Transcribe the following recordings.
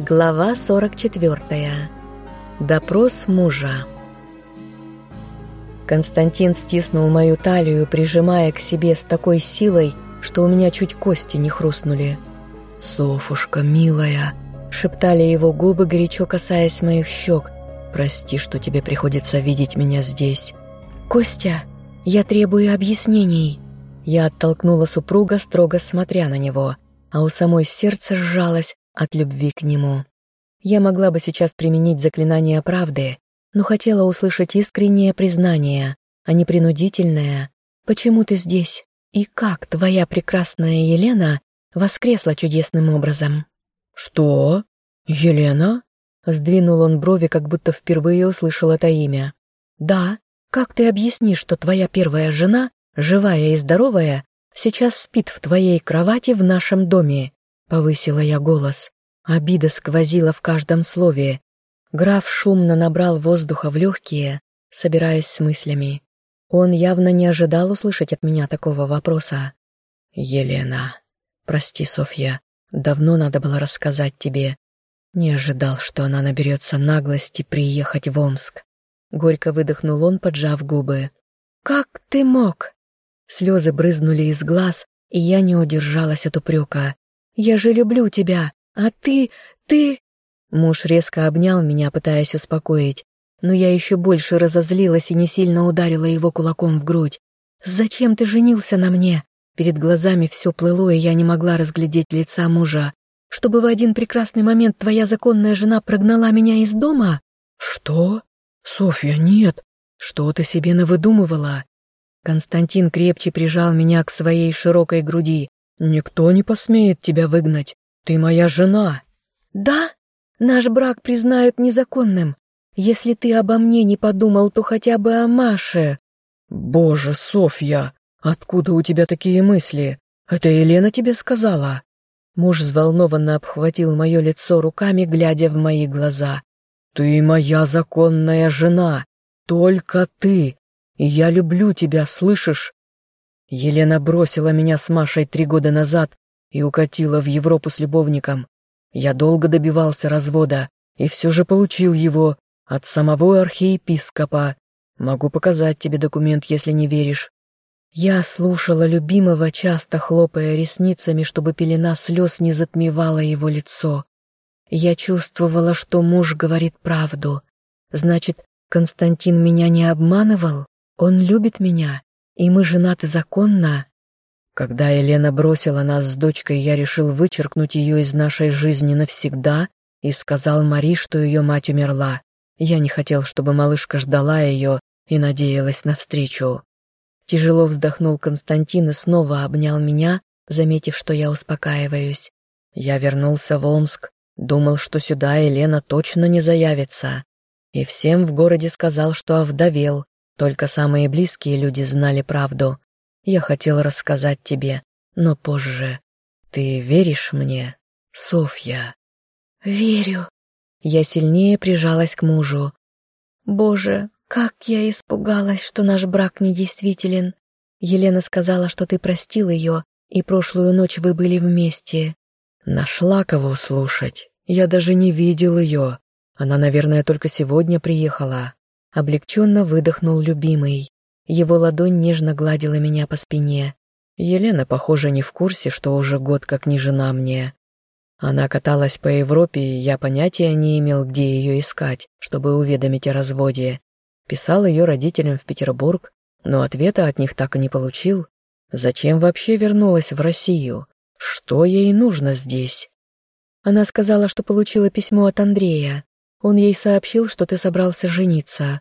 Глава 44. Допрос мужа. Константин стиснул мою талию, прижимая к себе с такой силой, что у меня чуть кости не хрустнули. «Софушка, милая!» — шептали его губы, горячо касаясь моих щек. «Прости, что тебе приходится видеть меня здесь». «Костя, я требую объяснений!» Я оттолкнула супруга, строго смотря на него, а у самой сердце сжалось, от любви к нему. Я могла бы сейчас применить заклинание правды, но хотела услышать искреннее признание, а не принудительное. «Почему ты здесь? И как твоя прекрасная Елена воскресла чудесным образом?» «Что? Елена?» Сдвинул он брови, как будто впервые услышал это имя. «Да. Как ты объяснишь, что твоя первая жена, живая и здоровая, сейчас спит в твоей кровати в нашем доме?» Повысила я голос. Обида сквозила в каждом слове. Граф шумно набрал воздуха в легкие, собираясь с мыслями. Он явно не ожидал услышать от меня такого вопроса. «Елена, прости, Софья, давно надо было рассказать тебе. Не ожидал, что она наберется наглости приехать в Омск». Горько выдохнул он, поджав губы. «Как ты мог?» Слезы брызнули из глаз, и я не удержалась от упрека. «Я же люблю тебя, а ты... ты...» Муж резко обнял меня, пытаясь успокоить, но я еще больше разозлилась и не сильно ударила его кулаком в грудь. «Зачем ты женился на мне?» Перед глазами все плыло, и я не могла разглядеть лица мужа. «Чтобы в один прекрасный момент твоя законная жена прогнала меня из дома?» «Что? Софья, нет! Что ты себе навыдумывала?» Константин крепче прижал меня к своей широкой груди. «Никто не посмеет тебя выгнать. Ты моя жена». «Да? Наш брак признают незаконным. Если ты обо мне не подумал, то хотя бы о Маше». «Боже, Софья, откуда у тебя такие мысли? Это Елена тебе сказала?» Муж взволнованно обхватил мое лицо руками, глядя в мои глаза. «Ты моя законная жена, только ты, и я люблю тебя, слышишь? Елена бросила меня с Машей три года назад и укатила в Европу с любовником. Я долго добивался развода и все же получил его от самого архиепископа. Могу показать тебе документ, если не веришь. Я слушала любимого, часто хлопая ресницами, чтобы пелена слез не затмевала его лицо. Я чувствовала, что муж говорит правду. Значит, Константин меня не обманывал? Он любит меня? И мы женаты законно. Когда Елена бросила нас с дочкой, я решил вычеркнуть ее из нашей жизни навсегда и сказал Мари, что ее мать умерла. Я не хотел, чтобы малышка ждала ее и надеялась на встречу. Тяжело вздохнул Константин и снова обнял меня, заметив, что я успокаиваюсь. Я вернулся в Омск, думал, что сюда Елена точно не заявится. И всем в городе сказал, что овдовел, только самые близкие люди знали правду. Я хотел рассказать тебе, но позже. Ты веришь мне, Софья?» «Верю». Я сильнее прижалась к мужу. «Боже, как я испугалась, что наш брак недействителен. Елена сказала, что ты простил ее, и прошлую ночь вы были вместе». «Нашла кого слушать. Я даже не видел ее. Она, наверное, только сегодня приехала. Облегченно выдохнул любимый. Его ладонь нежно гладила меня по спине. Елена, похоже, не в курсе, что уже год как не жена мне. Она каталась по Европе, и я понятия не имел, где ее искать, чтобы уведомить о разводе. Писал ее родителям в Петербург, но ответа от них так и не получил. Зачем вообще вернулась в Россию? Что ей нужно здесь? Она сказала, что получила письмо от Андрея. Он ей сообщил, что ты собрался жениться.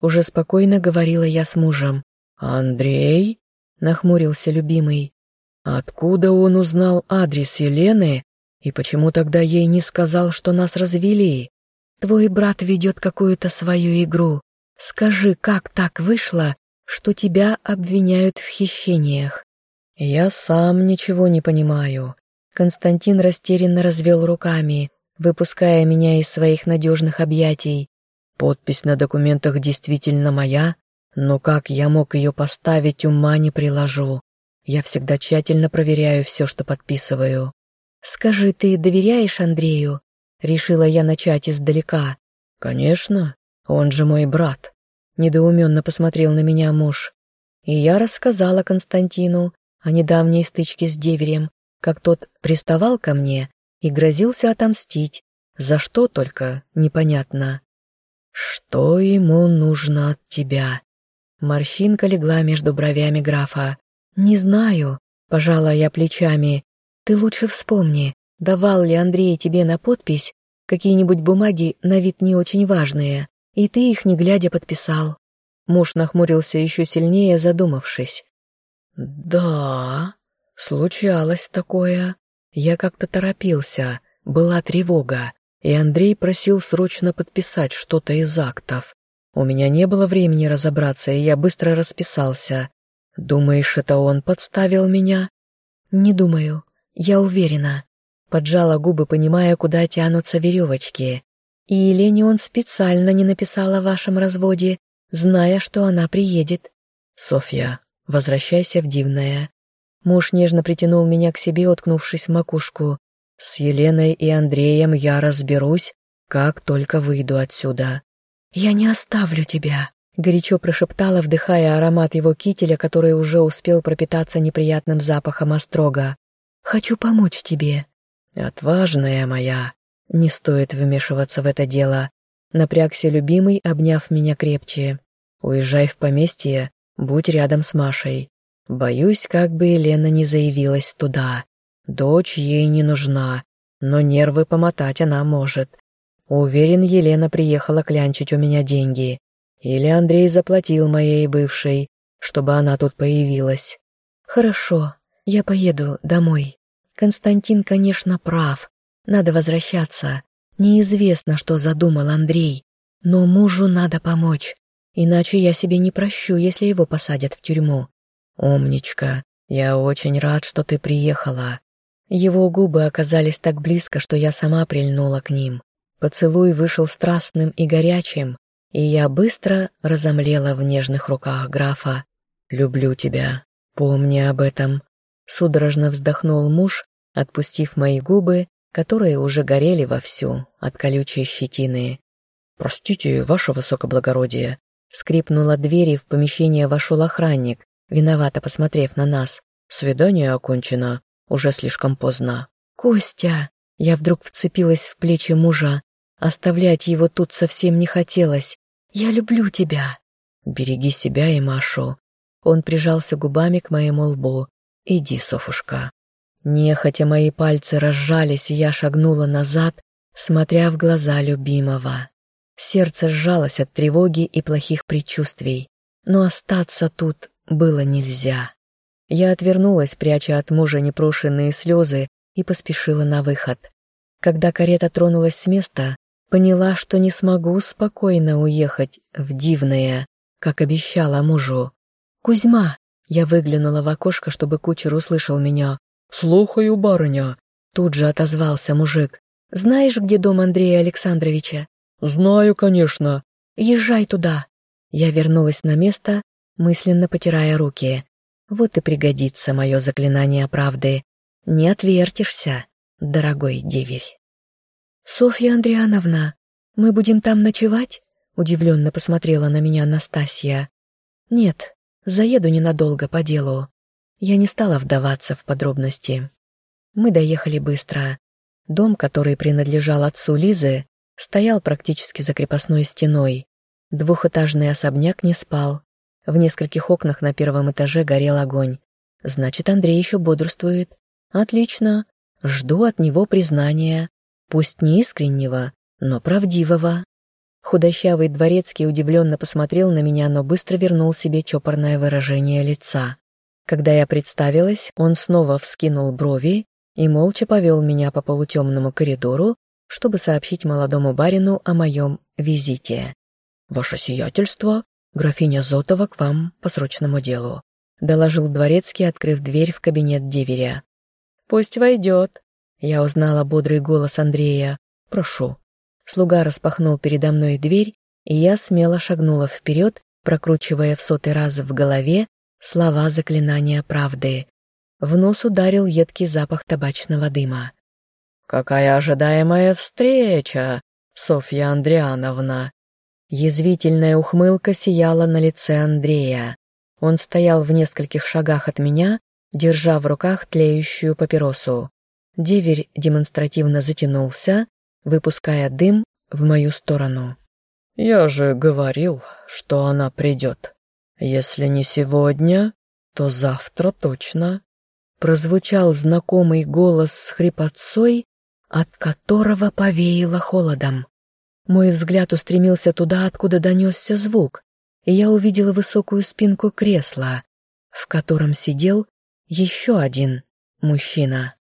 Уже спокойно говорила я с мужем. «Андрей?» — нахмурился любимый. «Откуда он узнал адрес Елены и почему тогда ей не сказал, что нас развели?» «Твой брат ведет какую-то свою игру. Скажи, как так вышло, что тебя обвиняют в хищениях?» «Я сам ничего не понимаю». Константин растерянно развел руками выпуская меня из своих надежных объятий. Подпись на документах действительно моя, но как я мог ее поставить, ума не приложу. Я всегда тщательно проверяю все, что подписываю. «Скажи, ты доверяешь Андрею? Решила я начать издалека. «Конечно, он же мой брат», — недоуменно посмотрел на меня муж. И я рассказала Константину о недавней стычке с деверем, как тот приставал ко мне и грозился отомстить, за что только непонятно. «Что ему нужно от тебя?» Морщинка легла между бровями графа. «Не знаю», — пожала я плечами. «Ты лучше вспомни, давал ли Андрей тебе на подпись какие-нибудь бумаги на вид не очень важные, и ты их не глядя подписал». Муж нахмурился еще сильнее, задумавшись. «Да, случалось такое. Я как-то торопился, была тревога, и Андрей просил срочно подписать что-то из актов. У меня не было времени разобраться, и я быстро расписался. Думаешь, это он подставил меня? Не думаю, я уверена. Поджала губы, понимая, куда тянутся веревочки. И Елене он специально не написал о вашем разводе, зная, что она приедет. Софья, возвращайся в Дивное. Муж нежно притянул меня к себе, уткнувшись в макушку. С Еленой и Андреем я разберусь, как только выйду отсюда. «Я не оставлю тебя», — горячо прошептала, вдыхая аромат его кителя, который уже успел пропитаться неприятным запахом острога. «Хочу помочь тебе». «Отважная моя, не стоит вмешиваться в это дело», — напрягся любимый, обняв меня крепче. «Уезжай в поместье, будь рядом с Машей. Боюсь, как бы Елена не заявилась туда. Дочь ей не нужна, но нервы помотать она может. Уверен, Елена приехала клянчить у меня деньги. Или Андрей заплатил моей бывшей, чтобы она тут появилась. Хорошо, я поеду домой. Константин, конечно, прав. Надо возвращаться. Неизвестно, что задумал Андрей. Но мужу надо помочь. Иначе я себе не прощу, если его посадят в тюрьму. Умничка, я очень рад, что ты приехала. Его губы оказались так близко, что я сама прильнула к ним. Поцелуй вышел страстным и горячим, и я быстро разомлела в нежных руках графа. «Люблю тебя, помни об этом», — судорожно вздохнул муж, отпустив мои губы, которые уже горели вовсю от колючей щетины. «Простите, ваше высокоблагородие», — скрипнула дверь, и в помещение вошел охранник, виновато посмотрев на нас. «Свидание окончено, уже слишком поздно». «Костя!» Я вдруг вцепилась в плечи мужа, Оставлять его тут совсем не хотелось. «Я люблю тебя». «Береги себя и Машу». Он прижался губами к моему лбу. «Иди, Софушка». Нехотя мои пальцы разжались, и я шагнула назад, смотря в глаза любимого. Сердце сжалось от тревоги и плохих предчувствий, но остаться тут было нельзя. Я отвернулась, пряча от мужа непрошенные слезы, и поспешила на выход. Когда карета тронулась с места, Поняла, что не смогу спокойно уехать в Дивное, как обещала мужу. «Кузьма!» Я выглянула в окошко, чтобы кучер услышал меня. «Слухаю, барыня!» Тут же отозвался мужик. «Знаешь, где дом Андрея Александровича?» «Знаю, конечно». «Езжай туда». Я вернулась на место, мысленно потирая руки. Вот и пригодится мое заклинание правды. Не отвертишься, дорогой деверь. «Софья Андриановна, мы будем там ночевать?» — удивленно посмотрела на меня Настасья. «Нет, заеду ненадолго по делу». Я не стала вдаваться в подробности. Мы доехали быстро. Дом, который принадлежал отцу Лизы, стоял практически за крепостной стеной. Двухэтажный особняк не спал. В нескольких окнах на первом этаже горел огонь. Значит, Андрей еще бодрствует. Отлично. Жду от него признания пусть не искреннего, но правдивого. Худощавый дворецкий удивленно посмотрел на меня, но быстро вернул себе чопорное выражение лица. Когда я представилась, он снова вскинул брови и молча повел меня по полутемному коридору, чтобы сообщить молодому барину о моем визите. «Ваше сиятельство, графиня Зотова к вам по срочному делу», доложил дворецкий, открыв дверь в кабинет деверя. «Пусть войдет», я узнала бодрый голос Андрея. «Прошу». Слуга распахнул передо мной дверь, и я смело шагнула вперед, прокручивая в сотый раз в голове слова заклинания правды. В нос ударил едкий запах табачного дыма. какая ожидаемая встреча, Софья Андриановна!» Язвительная ухмылка сияла на лице Андрея. Он стоял в нескольких шагах от меня, держа в руках тлеющую папиросу. Деверь демонстративно затянулся, выпуская дым в мою сторону. «Я же говорил, что она придет. Если не сегодня, то завтра точно». Прозвучал знакомый голос с хрипотцой, от которого повеяло холодом. Мой взгляд устремился туда, откуда донесся звук, и я увидела высокую спинку кресла, в котором сидел еще один мужчина.